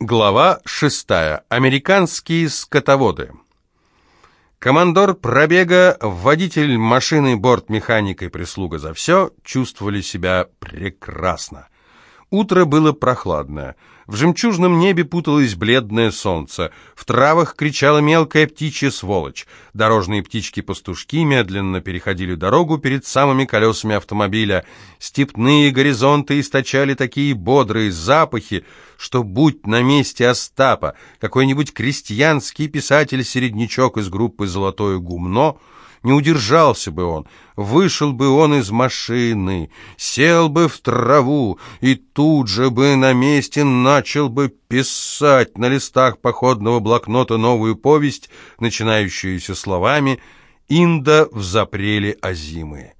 Глава шестая. Американские скотоводы. Командор пробега, водитель машины, бортмеханик и прислуга за все чувствовали себя прекрасно. Утро было прохладное. В жемчужном небе путалось бледное солнце. В травах кричала мелкая птичья сволочь. Дорожные птички-пастушки медленно переходили дорогу перед самыми колесами автомобиля. Степные горизонты источали такие бодрые запахи, что будь на месте Остапа какой-нибудь крестьянский писатель-середнячок из группы «Золотое гумно», не удержался бы он, вышел бы он из машины, сел бы в траву и тут же бы на месте начал бы писать на листах походного блокнота новую повесть, начинающуюся словами «Инда в запреле озимые».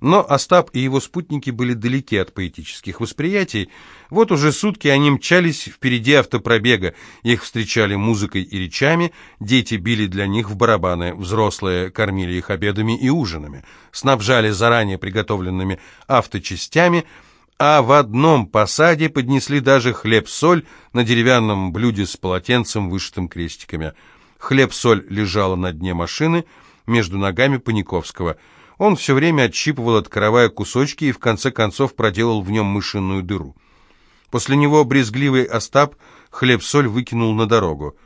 Но Остап и его спутники были далеки от поэтических восприятий. Вот уже сутки они мчались впереди автопробега. Их встречали музыкой и речами, дети били для них в барабаны, взрослые кормили их обедами и ужинами, снабжали заранее приготовленными авточастями, а в одном посаде поднесли даже хлеб-соль на деревянном блюде с полотенцем, вышитым крестиками. Хлеб-соль лежала на дне машины между ногами Паниковского – он все время отщипывал от каравая кусочки и в конце концов проделал в нем мышиную дыру. После него брезгливый Остап хлеб-соль выкинул на дорогу.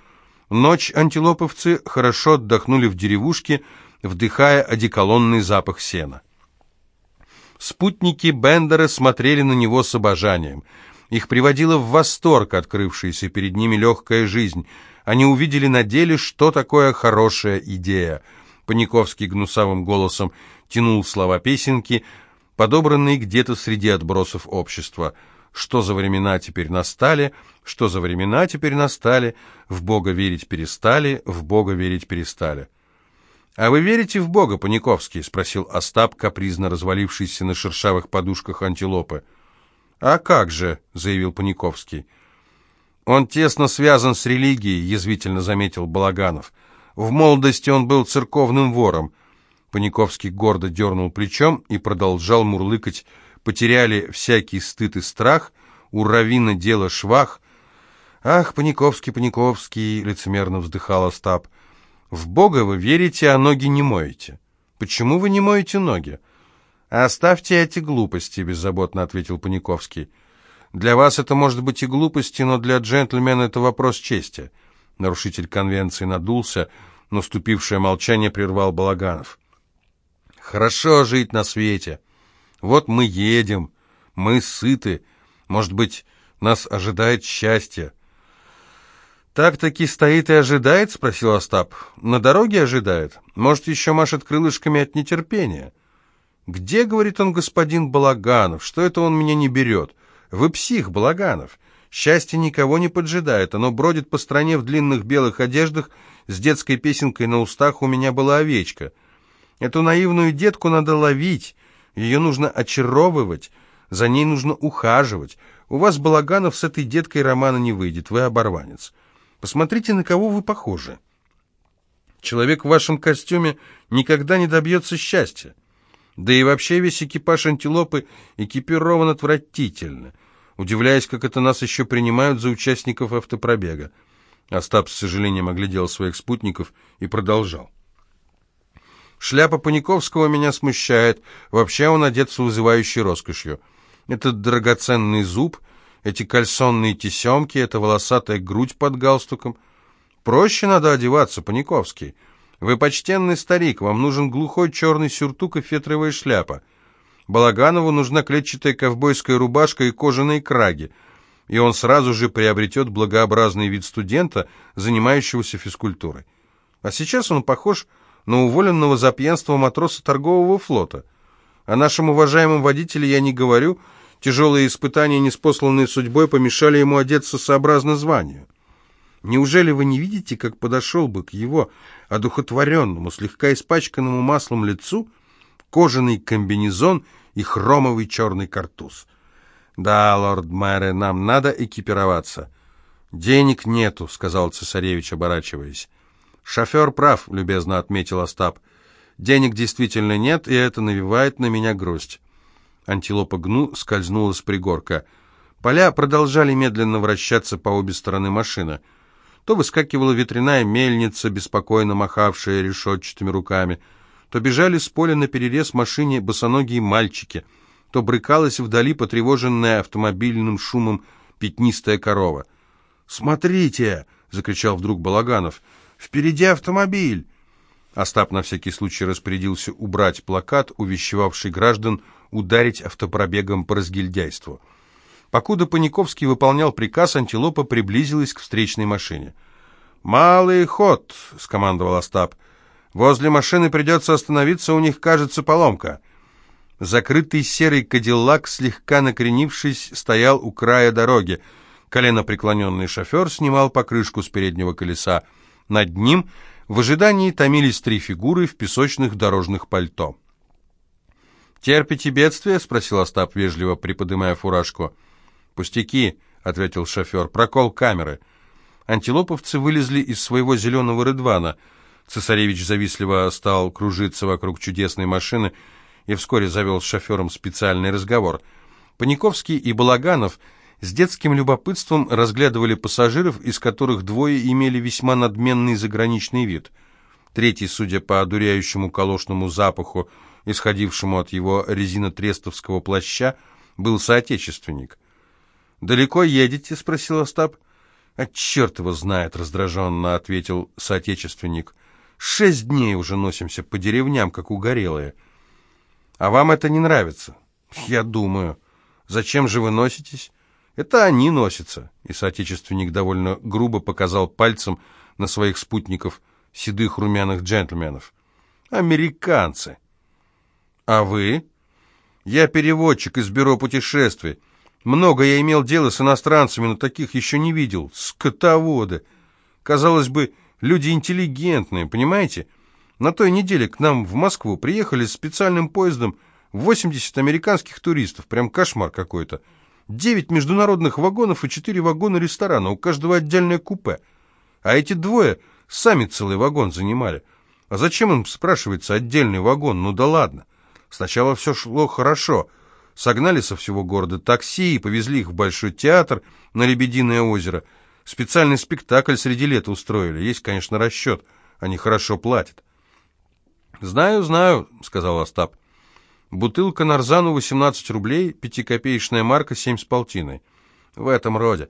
Ночь антилоповцы хорошо отдохнули в деревушке, вдыхая одеколонный запах сена. Спутники Бендера смотрели на него с обожанием. Их приводила в восторг открывшаяся перед ними легкая жизнь. Они увидели на деле, что такое хорошая идея. Паниковский гнусавым голосом тянул слова песенки, подобранные где-то среди отбросов общества. Что за времена теперь настали, что за времена теперь настали, в Бога верить перестали, в Бога верить перестали. «А вы верите в Бога, Паниковский?» — спросил Остап, капризно развалившийся на шершавых подушках антилопы. «А как же?» — заявил Паниковский. «Он тесно связан с религией», — язвительно заметил Балаганов. «В молодости он был церковным вором. Паниковский гордо дернул плечом и продолжал мурлыкать. Потеряли всякий стыд и страх, у Равина дело швах. «Ах, Паниковский, Паниковский!» — лицемерно вздыхал Остап. «В Бога вы верите, а ноги не моете. Почему вы не моете ноги?» «Оставьте эти глупости», — беззаботно ответил Паниковский. «Для вас это может быть и глупости, но для джентльмена это вопрос чести». Нарушитель конвенции надулся, наступившее молчание прервал Балаганов. Хорошо жить на свете. Вот мы едем, мы сыты. Может быть, нас ожидает счастье. «Так-таки стоит и ожидает?» — спросил Остап. «На дороге ожидает? Может, еще машет крылышками от нетерпения?» «Где, — говорит он, — господин Балаганов? Что это он меня не берет? Вы псих, Балаганов. Счастье никого не поджидает. Оно бродит по стране в длинных белых одеждах, с детской песенкой на устах у меня была овечка. Эту наивную детку надо ловить, ее нужно очаровывать, за ней нужно ухаживать. У вас, Балаганов, с этой деткой романа не выйдет, вы оборванец. Посмотрите, на кого вы похожи. Человек в вашем костюме никогда не добьется счастья. Да и вообще весь экипаж антилопы экипирован отвратительно, удивляясь, как это нас еще принимают за участников автопробега. Остап с сожалением оглядел своих спутников и продолжал. Шляпа Паниковского меня смущает. Вообще он одет с вызывающей роскошью. Этот драгоценный зуб, эти кальсонные тесемки, эта волосатая грудь под галстуком. Проще надо одеваться, Паниковский. Вы почтенный старик, вам нужен глухой черный сюртук и фетровая шляпа. Балаганову нужна клетчатая ковбойская рубашка и кожаные краги, и он сразу же приобретет благообразный вид студента, занимающегося физкультурой. А сейчас он похож на уволенного за пьянство матроса торгового флота. О нашем уважаемом водителе я не говорю, тяжелые испытания, неспосланные судьбой, помешали ему одеться сообразно званию. Неужели вы не видите, как подошел бы к его одухотворенному, слегка испачканному маслом лицу кожаный комбинезон и хромовый черный картуз? Да, лорд Мэре, нам надо экипироваться. Денег нету, сказал цесаревич, оборачиваясь. «Шофер прав», — любезно отметил Остап. «Денег действительно нет, и это навевает на меня грусть». Антилопа Гну скользнула с пригорка. Поля продолжали медленно вращаться по обе стороны машины. То выскакивала ветряная мельница, беспокойно махавшая решетчатыми руками, то бежали с поля на перерез машине босоногие мальчики, то брыкалась вдали потревоженная автомобильным шумом пятнистая корова. «Смотрите!» — закричал вдруг Балаганов. «Впереди автомобиль!» Остап на всякий случай распорядился убрать плакат, увещевавший граждан ударить автопробегом по разгильдяйству. Покуда Паниковский выполнял приказ, антилопа приблизилась к встречной машине. «Малый ход!» — скомандовал Остап. «Возле машины придется остановиться, у них, кажется, поломка». Закрытый серый кадиллак, слегка накренившись, стоял у края дороги. Колено преклоненный шофер снимал покрышку с переднего колеса. Над ним в ожидании томились три фигуры в песочных дорожных пальто. «Терпите бедствие?» — спросил Остап, вежливо приподымая фуражку. «Пустяки», — ответил шофер, — «прокол камеры». Антилоповцы вылезли из своего зеленого рыдвана. Цесаревич завистливо стал кружиться вокруг чудесной машины и вскоре завел с шофером специальный разговор. Паниковский и Балаганов с детским любопытством разглядывали пассажиров, из которых двое имели весьма надменный заграничный вид. Третий, судя по одуряющему колошному запаху, исходившему от его резинотрестовского плаща, был соотечественник. «Далеко едете?» — спросил Остап. «А черт его знает!» — раздраженно ответил соотечественник. «Шесть дней уже носимся по деревням, как угорелые. А вам это не нравится?» «Я думаю. Зачем же вы носитесь?» «Это они носятся!» И соотечественник довольно грубо показал пальцем на своих спутников, седых румяных джентльменов. «Американцы!» «А вы?» «Я переводчик из бюро путешествий». Много я имел дела с иностранцами, но таких еще не видел. Скотоводы. Казалось бы, люди интеллигентные, понимаете? На той неделе к нам в Москву приехали с специальным поездом 80 американских туристов. Прям кошмар какой-то. Девять международных вагонов и четыре вагона ресторана, у каждого отдельное купе. А эти двое сами целый вагон занимали. А зачем им, спрашивается, отдельный вагон? Ну да ладно. Сначала все шло хорошо — Согнали со всего города такси и повезли их в Большой театр на Лебединое озеро. Специальный спектакль среди лета устроили. Есть, конечно, расчет. Они хорошо платят. «Знаю, знаю», — сказал Остап. «Бутылка нарзану 18 рублей, пятикопеечная марка 7 с полтиной». В этом роде.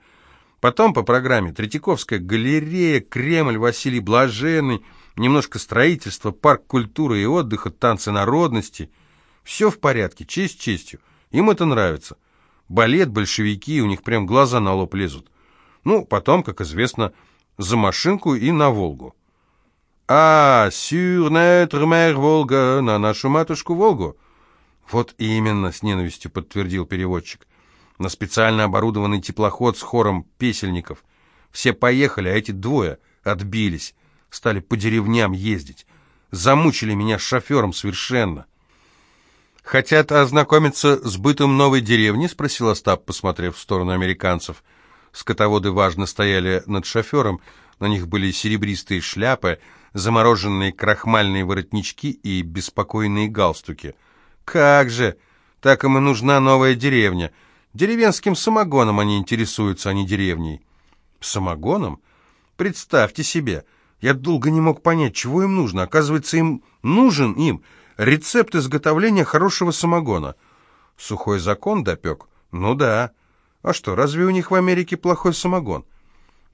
Потом по программе Третьяковская галерея, Кремль, Василий Блаженный, немножко строительства, парк культуры и отдыха, танцы народности. Все в порядке, честь честью. Им это нравится. Балет, большевики, у них прям глаза на лоб лезут. Ну, потом, как известно, за машинку и на Волгу. «А, сюр notre mère Волга, на нашу матушку Волгу». «Вот именно», — с ненавистью подтвердил переводчик. «На специально оборудованный теплоход с хором песельников. Все поехали, а эти двое отбились, стали по деревням ездить. Замучили меня с шофером совершенно». «Хотят ознакомиться с бытом новой деревни?» — спросил Остап, посмотрев в сторону американцев. Скотоводы важно стояли над шофером, на них были серебристые шляпы, замороженные крахмальные воротнички и беспокойные галстуки. «Как же! Так им и нужна новая деревня. Деревенским самогоном они интересуются, а не деревней». «Самогоном? Представьте себе! Я долго не мог понять, чего им нужно. Оказывается, им нужен им...» Рецепт изготовления хорошего самогона. Сухой закон допек? Ну да. А что, разве у них в Америке плохой самогон?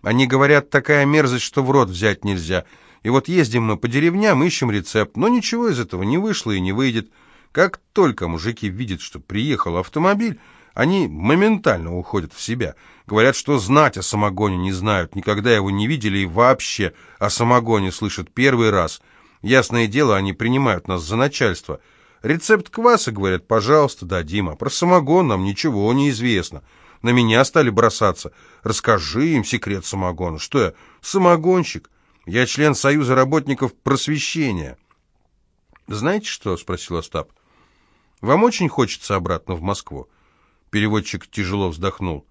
Они говорят, такая мерзость, что в рот взять нельзя. И вот ездим мы по деревням, ищем рецепт, но ничего из этого не вышло и не выйдет. Как только мужики видят, что приехал автомобиль, они моментально уходят в себя. Говорят, что знать о самогоне не знают, никогда его не видели и вообще о самогоне слышат первый раз – Ясное дело, они принимают нас за начальство. Рецепт кваса, говорят, пожалуйста, дадим, а про самогон нам ничего не известно. На меня стали бросаться. Расскажи им секрет самогона. Что я, самогонщик? Я член Союза работников просвещения. «Знаете что?» — спросил Остап. «Вам очень хочется обратно в Москву?» Переводчик тяжело вздохнул.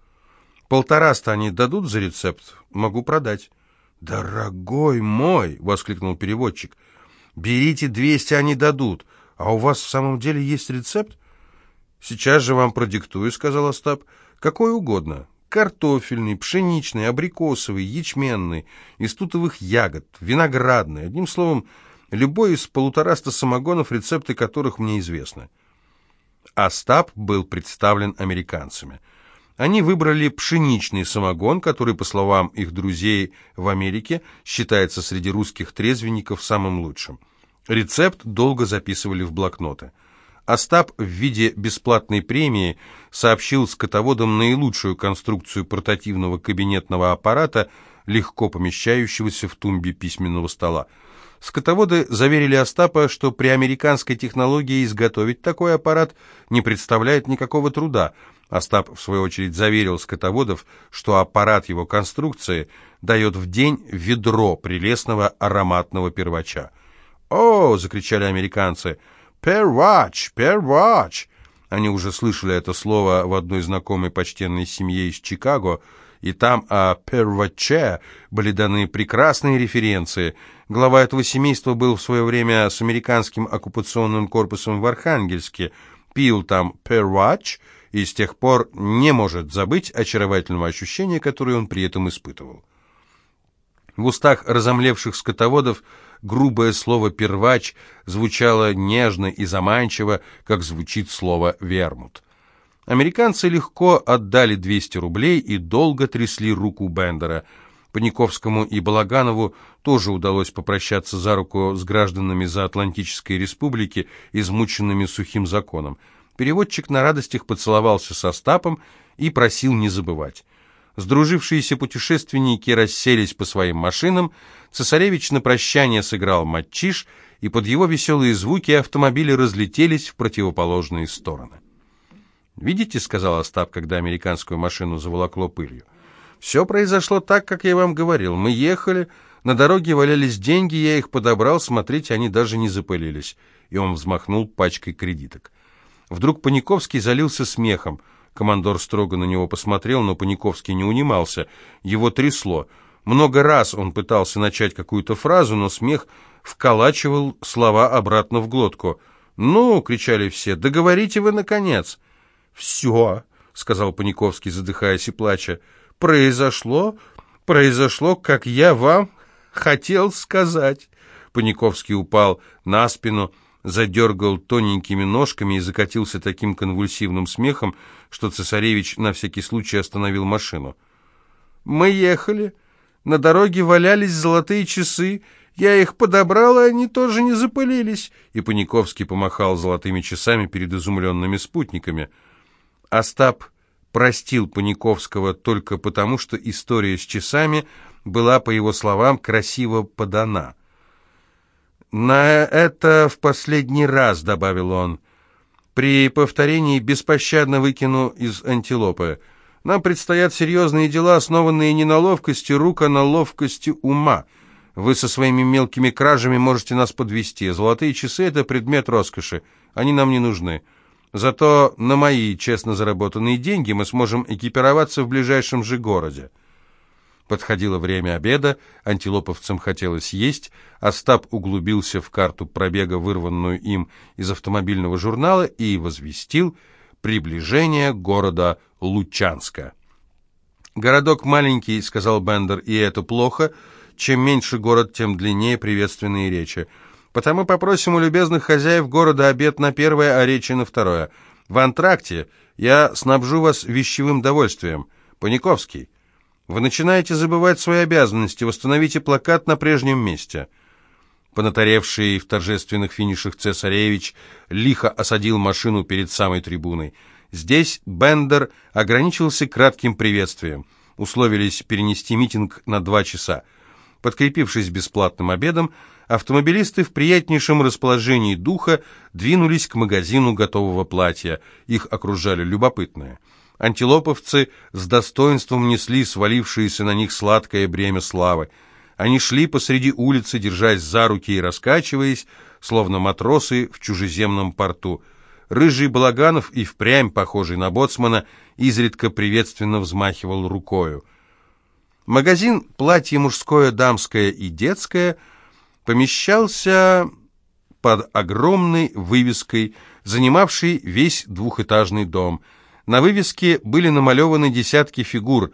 «Полтораста они дадут за рецепт? Могу продать». «Дорогой мой!» — воскликнул переводчик. Берите 200, они дадут. А у вас в самом деле есть рецепт? Сейчас же вам продиктую, сказал Остап. Какой угодно. Картофельный, пшеничный, абрикосовый, ячменный, из тутовых ягод, виноградный. Одним словом, любой из полутораста самогонов, рецепты которых мне известны. Остап был представлен американцами. Они выбрали пшеничный самогон, который, по словам их друзей в Америке, считается среди русских трезвенников самым лучшим. Рецепт долго записывали в блокноты. Остап в виде бесплатной премии сообщил скотоводам наилучшую конструкцию портативного кабинетного аппарата, легко помещающегося в тумбе письменного стола. Скотоводы заверили Остапа, что при американской технологии изготовить такой аппарат не представляет никакого труда. Остап, в свою очередь, заверил скотоводов, что аппарат его конструкции дает в день ведро прелестного ароматного первача. «О!» — закричали американцы — «Первач! Первач!» Они уже слышали это слово в одной знакомой почтенной семье из Чикаго, и там о перваче были даны прекрасные референции. Глава этого семейства был в свое время с американским оккупационным корпусом в Архангельске, пил там первач и с тех пор не может забыть очаровательного ощущения, которое он при этом испытывал. В устах разомлевших скотоводов грубое слово «первач» звучало нежно и заманчиво, как звучит слово «вермут». Американцы легко отдали 200 рублей и долго трясли руку Бендера. Паниковскому и Балаганову тоже удалось попрощаться за руку с гражданами Заатлантической республики, измученными сухим законом. Переводчик на радостях поцеловался со Стапом и просил не забывать. Сдружившиеся путешественники расселись по своим машинам, цесаревич на прощание сыграл матчиш, и под его веселые звуки автомобили разлетелись в противоположные стороны. «Видите», — сказал Остап, когда американскую машину заволокло пылью, — «все произошло так, как я вам говорил. Мы ехали, на дороге валялись деньги, я их подобрал, смотрите, они даже не запылились». И он взмахнул пачкой кредиток. Вдруг Паниковский залился смехом — Командор строго на него посмотрел, но Паниковский не унимался. Его трясло. Много раз он пытался начать какую-то фразу, но смех вколачивал слова обратно в глотку. «Ну!» — кричали все. «Договорите вы, наконец!» «Все!» — сказал Паниковский, задыхаясь и плача. «Произошло, произошло, как я вам хотел сказать!» Паниковский упал на спину, — задергал тоненькими ножками и закатился таким конвульсивным смехом, что цесаревич на всякий случай остановил машину. «Мы ехали. На дороге валялись золотые часы. Я их подобрал, и они тоже не запылились». И Паниковский помахал золотыми часами перед изумленными спутниками. Остап простил Паниковского только потому, что история с часами была, по его словам, красиво подана. «На это в последний раз», — добавил он. «При повторении беспощадно выкину из антилопы. Нам предстоят серьезные дела, основанные не на ловкости рук, а на ловкости ума. Вы со своими мелкими кражами можете нас подвести. Золотые часы — это предмет роскоши. Они нам не нужны. Зато на мои честно заработанные деньги мы сможем экипироваться в ближайшем же городе». Подходило время обеда, антилоповцам хотелось есть, Остап углубился в карту пробега, вырванную им из автомобильного журнала, и возвестил приближение города Лучанска. «Городок маленький», — сказал Бендер, — «и это плохо. Чем меньше город, тем длиннее приветственные речи. Потому попросим у любезных хозяев города обед на первое, а речи на второе. В антракте я снабжу вас вещевым довольствием. Паниковский». Вы начинаете забывать свои обязанности. Восстановите плакат на прежнем месте». Понатаревший в торжественных финишах цесаревич лихо осадил машину перед самой трибуной. Здесь Бендер ограничился кратким приветствием. Условились перенести митинг на два часа. Подкрепившись бесплатным обедом, автомобилисты в приятнейшем расположении духа двинулись к магазину готового платья. Их окружали любопытные. Антилоповцы с достоинством несли свалившееся на них сладкое бремя славы. Они шли посреди улицы, держась за руки и раскачиваясь, словно матросы в чужеземном порту. Рыжий Балаганов и впрямь, похожий на боцмана, изредка приветственно взмахивал рукою. Магазин «Платье мужское, дамское и детское» помещался под огромной вывеской, занимавшей весь двухэтажный дом – На вывеске были намалеваны десятки фигур,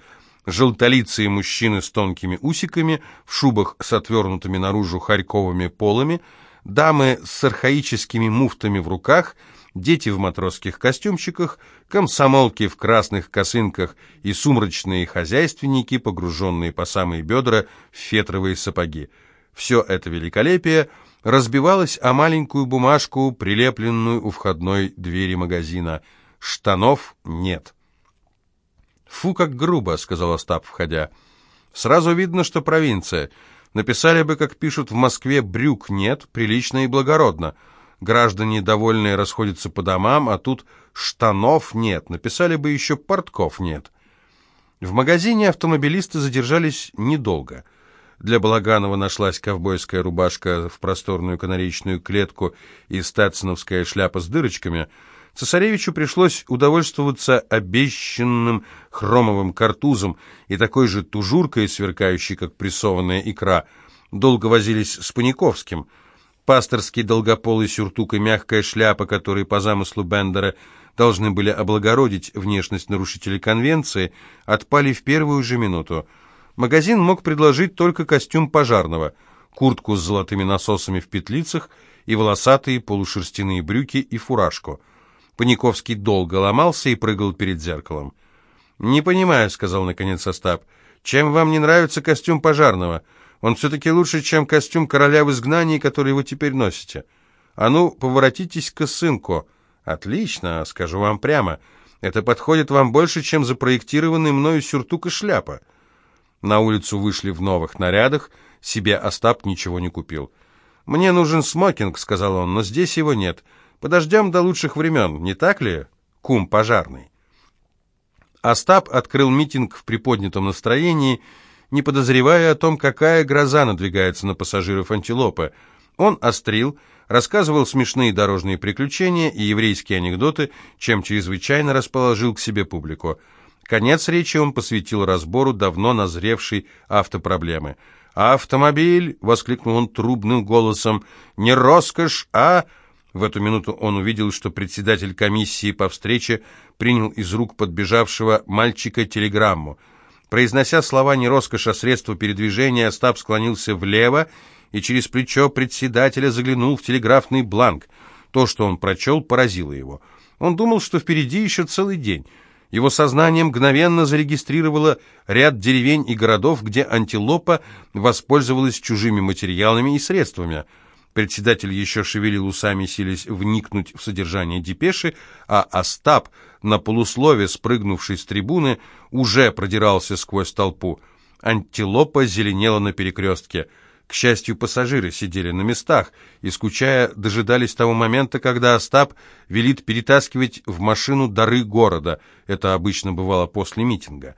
желтолицые мужчины с тонкими усиками, в шубах с отвернутыми наружу харьковыми полами, дамы с архаическими муфтами в руках, дети в матросских костюмчиках, комсомолки в красных косынках и сумрачные хозяйственники, погруженные по самые бедра в фетровые сапоги. Все это великолепие разбивалось о маленькую бумажку, прилепленную у входной двери магазина – Штанов нет. «Фу, как грубо», — сказал Остап, входя. «Сразу видно, что провинция. Написали бы, как пишут в Москве, брюк нет, прилично и благородно. Граждане довольные расходятся по домам, а тут штанов нет. Написали бы еще портков нет». В магазине автомобилисты задержались недолго. Для Балаганова нашлась ковбойская рубашка в просторную канаречную клетку и статсоновская шляпа с дырочками — Цесаревичу пришлось удовольствоваться обещанным хромовым картузом и такой же тужуркой, сверкающей, как прессованная икра. Долго возились с Паниковским. Пасторский долгополый сюртук и мягкая шляпа, которые по замыслу Бендера должны были облагородить внешность нарушителей конвенции, отпали в первую же минуту. Магазин мог предложить только костюм пожарного, куртку с золотыми насосами в петлицах и волосатые полушерстяные брюки и фуражку – Паниковский долго ломался и прыгал перед зеркалом. «Не понимаю», — сказал наконец Остап, — «чем вам не нравится костюм пожарного? Он все-таки лучше, чем костюм короля в изгнании, который вы теперь носите. А ну, поворотитесь-ка, сынку». «Отлично, скажу вам прямо. Это подходит вам больше, чем запроектированный мною сюртук и шляпа». На улицу вышли в новых нарядах, себе Остап ничего не купил. «Мне нужен смокинг», — сказал он, — «но здесь его нет». Подождем до лучших времен, не так ли, кум пожарный?» Остап открыл митинг в приподнятом настроении, не подозревая о том, какая гроза надвигается на пассажиров антилопы. Он острил, рассказывал смешные дорожные приключения и еврейские анекдоты, чем чрезвычайно расположил к себе публику. Конец речи он посвятил разбору давно назревшей автопроблемы. «Автомобиль!» — воскликнул он трубным голосом. «Не роскошь, а...» В эту минуту он увидел, что председатель комиссии по встрече принял из рук подбежавшего мальчика телеграмму. Произнося слова не роскошь, а средство передвижения, Остап склонился влево и через плечо председателя заглянул в телеграфный бланк. То, что он прочел, поразило его. Он думал, что впереди еще целый день. Его сознание мгновенно зарегистрировало ряд деревень и городов, где антилопа воспользовалась чужими материалами и средствами – Председатель еще шевелил усами, силясь вникнуть в содержание депеши, а Остап, на полуслове спрыгнувший с трибуны, уже продирался сквозь толпу. Антилопа зеленела на перекрестке. К счастью, пассажиры сидели на местах и, скучая, дожидались того момента, когда Остап велит перетаскивать в машину дары города. Это обычно бывало после митинга.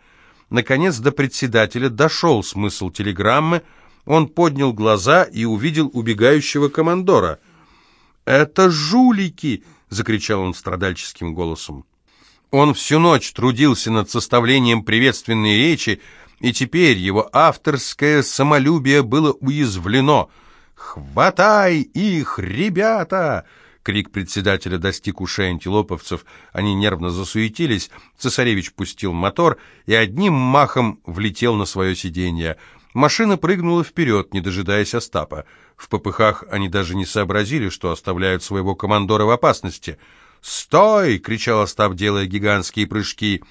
Наконец до председателя дошел смысл телеграммы, он поднял глаза и увидел убегающего командора. «Это жулики!» — закричал он страдальческим голосом. Он всю ночь трудился над составлением приветственной речи, и теперь его авторское самолюбие было уязвлено. «Хватай их, ребята!» Крик председателя достиг ушей антилоповцев. Они нервно засуетились. Цесаревич пустил мотор и одним махом влетел на свое сиденье. Машина прыгнула вперед, не дожидаясь Остапа. В попыхах они даже не сообразили, что оставляют своего командора в опасности. «Стой!» — кричал Остап, делая гигантские прыжки.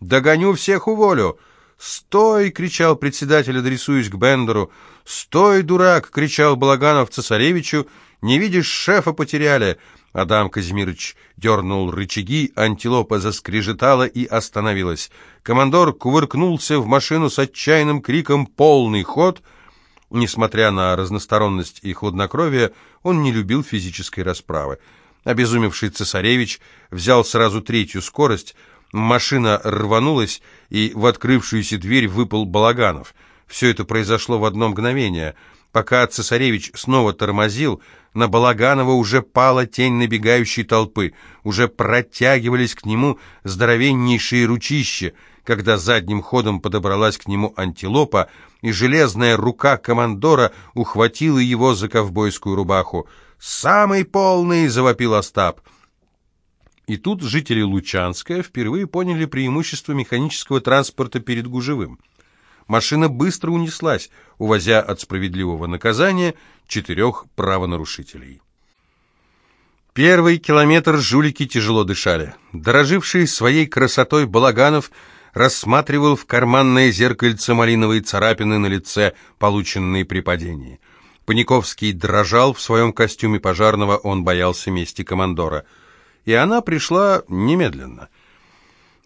«Догоню всех уволю!» «Стой!» — кричал председатель, адресуясь к Бендеру. «Стой, дурак!» — кричал Балаганов цесаревичу. «Не видишь, шефа потеряли!» Адам Казимирович дернул рычаги, антилопа заскрежетала и остановилась. Командор кувыркнулся в машину с отчаянным криком «Полный ход!». Несмотря на разносторонность и хладнокровие, он не любил физической расправы. Обезумевший цесаревич взял сразу третью скорость, машина рванулась, и в открывшуюся дверь выпал Балаганов. Все это произошло в одно мгновение — Пока цесаревич снова тормозил, на Балаганова уже пала тень набегающей толпы, уже протягивались к нему здоровеннейшие ручища, когда задним ходом подобралась к нему антилопа, и железная рука командора ухватила его за ковбойскую рубаху. «Самый полный!» — завопил Остап. И тут жители Лучанска впервые поняли преимущество механического транспорта перед гужевым. Машина быстро унеслась, увозя от справедливого наказания четырех правонарушителей. Первый километр жулики тяжело дышали. Дороживший своей красотой Балаганов рассматривал в карманное зеркальце малиновые царапины на лице, полученные при падении. Паниковский дрожал в своем костюме пожарного, он боялся мести командора – и она пришла немедленно.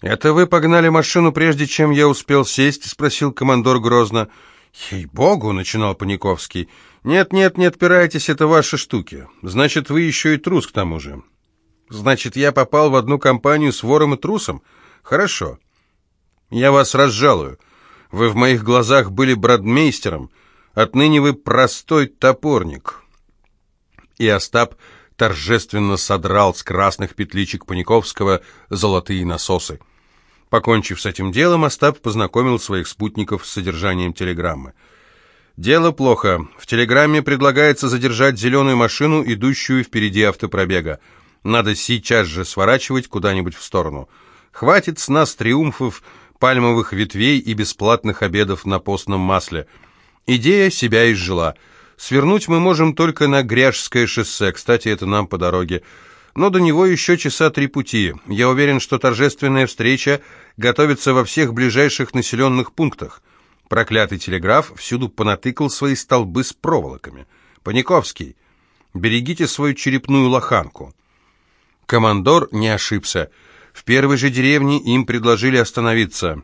«Это вы погнали машину, прежде чем я успел сесть?» — спросил командор грозно. «Ей-богу!» — начинал Паниковский. «Нет, нет, не отпирайтесь, это ваши штуки. Значит, вы еще и трус к тому же». «Значит, я попал в одну компанию с вором и трусом? Хорошо. Я вас разжалую. Вы в моих глазах были бродмейстером. Отныне вы простой топорник». И Остап торжественно содрал с красных петличек Паниковского золотые насосы. Покончив с этим делом, Остап познакомил своих спутников с содержанием телеграммы. «Дело плохо. В телеграмме предлагается задержать зеленую машину, идущую впереди автопробега. Надо сейчас же сворачивать куда-нибудь в сторону. Хватит с нас триумфов, пальмовых ветвей и бесплатных обедов на постном масле. Идея себя изжила». Свернуть мы можем только на Гряжское шоссе, кстати, это нам по дороге. Но до него еще часа три пути. Я уверен, что торжественная встреча готовится во всех ближайших населенных пунктах. Проклятый телеграф всюду понатыкал свои столбы с проволоками. Паниковский, берегите свою черепную лоханку. Командор не ошибся. В первой же деревне им предложили остановиться.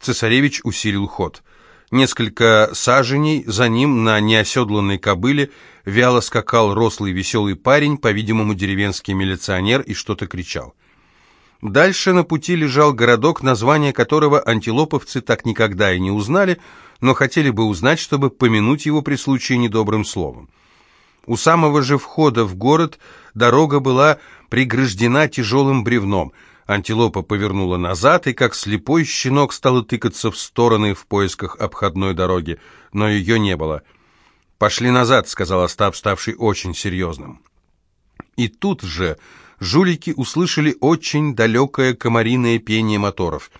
Цесаревич усилил ход — Несколько саженей за ним на неоседланной кобыле вяло скакал рослый веселый парень, по-видимому, деревенский милиционер, и что-то кричал. Дальше на пути лежал городок, название которого антилоповцы так никогда и не узнали, но хотели бы узнать, чтобы помянуть его при случае недобрым словом. У самого же входа в город дорога была преграждена тяжелым бревном – Антилопа повернула назад и, как слепой щенок, стала тыкаться в стороны в поисках обходной дороги, но ее не было. «Пошли назад», — сказал Остап, ставший очень серьезным. И тут же жулики услышали очень далекое комариное пение моторов.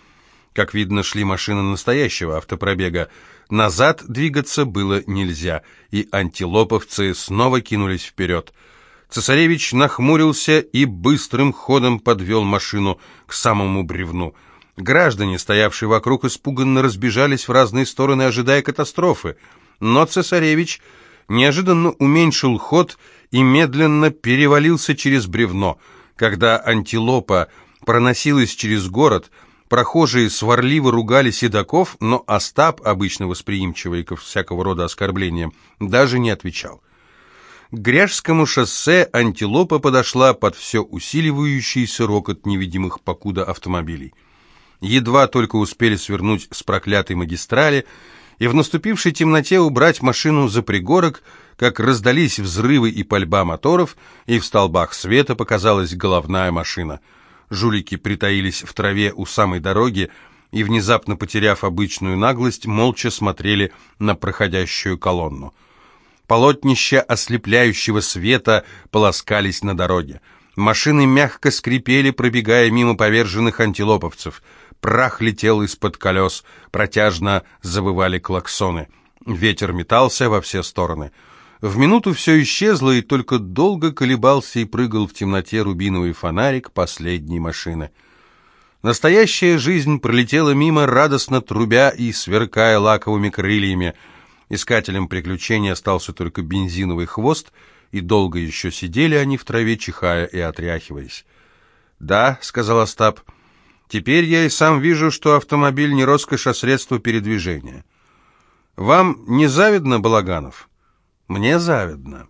Как видно, шли машины настоящего автопробега. Назад двигаться было нельзя, и антилоповцы снова кинулись вперед — Цесаревич нахмурился и быстрым ходом подвел машину к самому бревну. Граждане, стоявшие вокруг, испуганно разбежались в разные стороны, ожидая катастрофы. Но цесаревич неожиданно уменьшил ход и медленно перевалился через бревно. Когда антилопа проносилась через город, прохожие сварливо ругали седаков, но Остап, обычно восприимчивый ко всякого рода оскорблениям, даже не отвечал. К Гряжскому шоссе антилопа подошла под все усиливающийся рокот невидимых покуда автомобилей. Едва только успели свернуть с проклятой магистрали и в наступившей темноте убрать машину за пригорок, как раздались взрывы и пальба моторов, и в столбах света показалась головная машина. Жулики притаились в траве у самой дороги и, внезапно потеряв обычную наглость, молча смотрели на проходящую колонну. Полотнища ослепляющего света полоскались на дороге. Машины мягко скрипели, пробегая мимо поверженных антилоповцев. Прах летел из-под колес, протяжно завывали клаксоны. Ветер метался во все стороны. В минуту все исчезло, и только долго колебался и прыгал в темноте рубиновый фонарик последней машины. Настоящая жизнь пролетела мимо, радостно трубя и сверкая лаковыми крыльями — Искателем приключений остался только бензиновый хвост, и долго еще сидели они в траве, чихая и отряхиваясь. «Да», — сказал Остап, — «теперь я и сам вижу, что автомобиль не роскошь, а средство передвижения. Вам не завидно, Балаганов?» «Мне завидно».